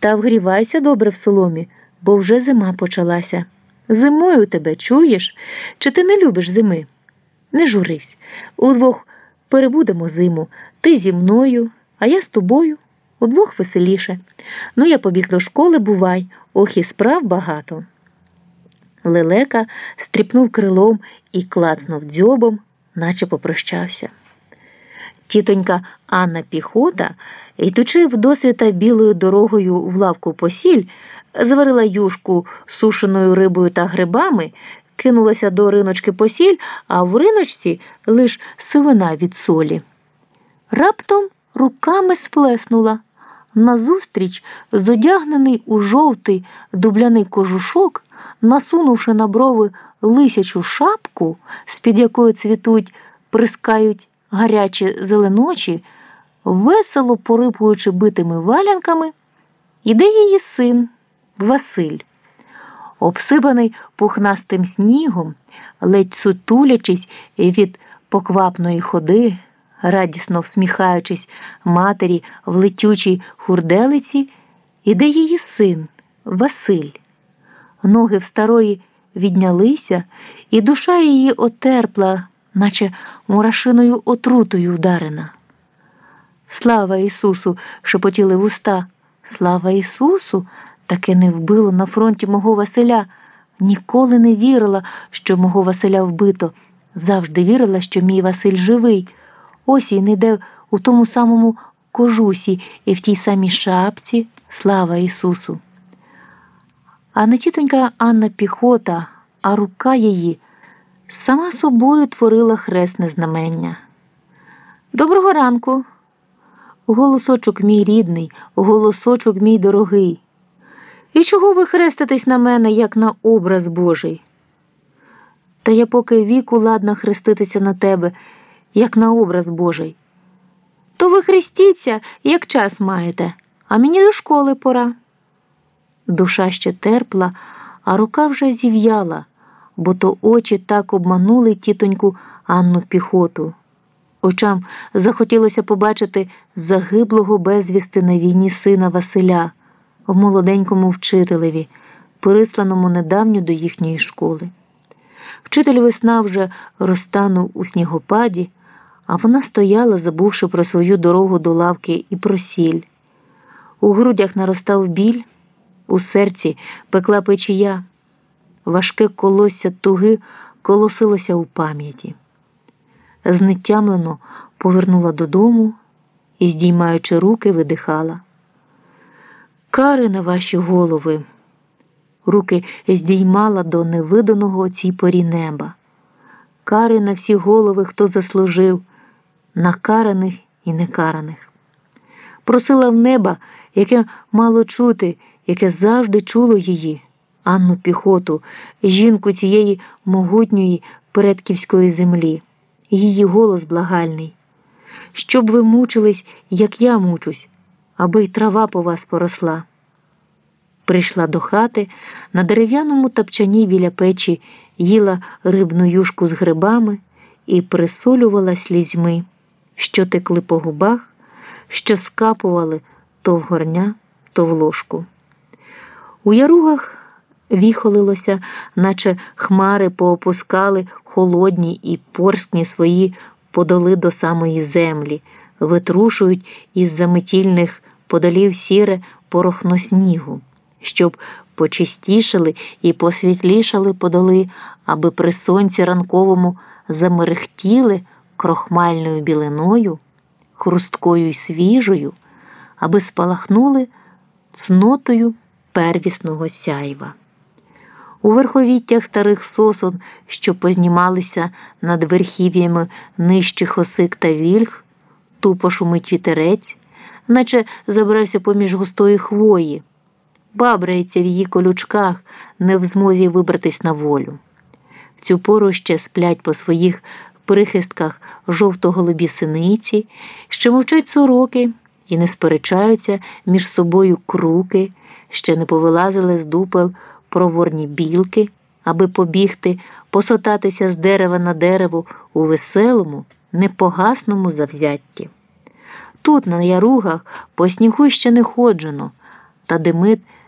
Та вгрівайся добре в соломі, бо вже зима почалася. Зимою тебе чуєш? Чи ти не любиш зими? Не журись. Удвох перебудемо зиму. Ти зі мною, а я з тобою. Удвох веселіше. Ну, я побіг до школи, бувай, ох і справ багато. Лелека стріпнув крилом і клацнув дзьобом, наче попрощався. Тітонька Анна Піхота, йдучи вдосвіта білою дорогою в лавку посіль, зварила юшку з сушеною рибою та грибами, кинулася до риночки посіль, а в риночці лиш сивина від солі. Раптом руками сплеснула. Назустріч, зодягнений у жовтий дубляний кожушок, насунувши на брови лисячу шапку, з-під якої цвітуть, прискають гарячі зеленочі, весело порипуючи битими валянками, іде її син Василь. Обсипаний пухнастим снігом, ледь сутулячись від поквапної ходи, радісно всміхаючись матері в летючій хурделиці, іде її син Василь. Ноги в старої віднялися, і душа її отерпла, наче мурашиною отрутою вдарена. Слава Ісусу! шепотіли вуста. Слава Ісусу! Таке не вбило на фронті мого Василя. Ніколи не вірила, що мого Василя вбито. Завжди вірила, що мій Василь живий. Ось він іде у тому самому кожусі і в тій самій шапці. Слава Ісусу! А не тітонька Анна піхота, а рука її сама собою творила хресне знамення. Доброго ранку, голосочок мій рідний, голосочок мій дорогий. І чого ви хреститесь на мене, як на образ Божий? Та я поки віку ладна хреститися на тебе, як на образ Божий. То ви хрестіться, як час маєте, а мені до школи пора. Душа ще терпла, а рука вже зів'яла, бо то очі так обманули тітоньку Анну піхоту. Очам захотілося побачити загиблого безвісти на війні сина Василя в молоденькому вчителеві, присланому недавньо до їхньої школи. Вчитель весна вже розтанув у снігопаді, а вона стояла, забувши про свою дорогу до лавки і про сіль. У грудях наростав біль, у серці пекла печія, важке колосся туги колосилося у пам'яті. Знетямлено повернула додому і, здіймаючи руки, видихала. Кари на ваші голови. Руки здіймала до невиданого цій порі неба. Кари на всі голови, хто заслужив, накараних і некараних. Просила в неба, яке мало чути, яке завжди чуло її, Анну піхоту, жінку цієї могутньої предківської землі, її голос благальний. Щоб ви мучились, як я мучусь, аби й трава по вас поросла. Прийшла до хати, на дерев'яному тапчані біля печі їла рибну юшку з грибами і присолювала слізьми, що текли по губах, що скапували то в горня, то в ложку. У яругах віхолилося, наче хмари поопускали холодні і порсні свої подоли до самої землі, витрушують із заметільних подолів сіре порохно снігу, щоб почистішали і посвітлішали подоли, аби при сонці ранковому замерехтіли крохмальною білиною, хрусткою й свіжою, аби спалахнули цнотою первісного сяйва. У верховіттях старих сосон, що познімалися над верхів'ями нижчих осик та вільх, тупо шумить вітерець, наче забрався поміж густої хвої, бабрається в її колючках, не в змозі вибратись на волю. В цю пору ще сплять по своїх прихистках жовто-голубі синиці, ще мовчать сороки і не сперечаються між собою круки, ще не повилазили з дупел проворні білки, аби побігти, посотатися з дерева на дерево у веселому, непогасному завзятті. Тут, на яругах, по снігу ще не ходжено, та Демид